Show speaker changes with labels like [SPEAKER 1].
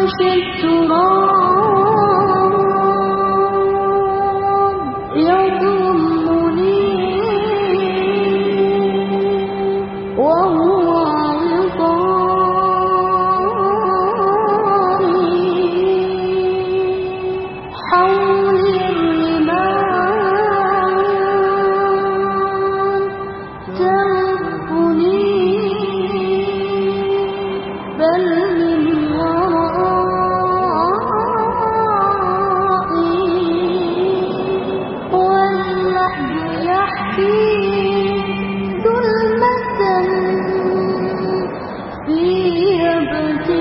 [SPEAKER 1] عاش التراب Yeah, but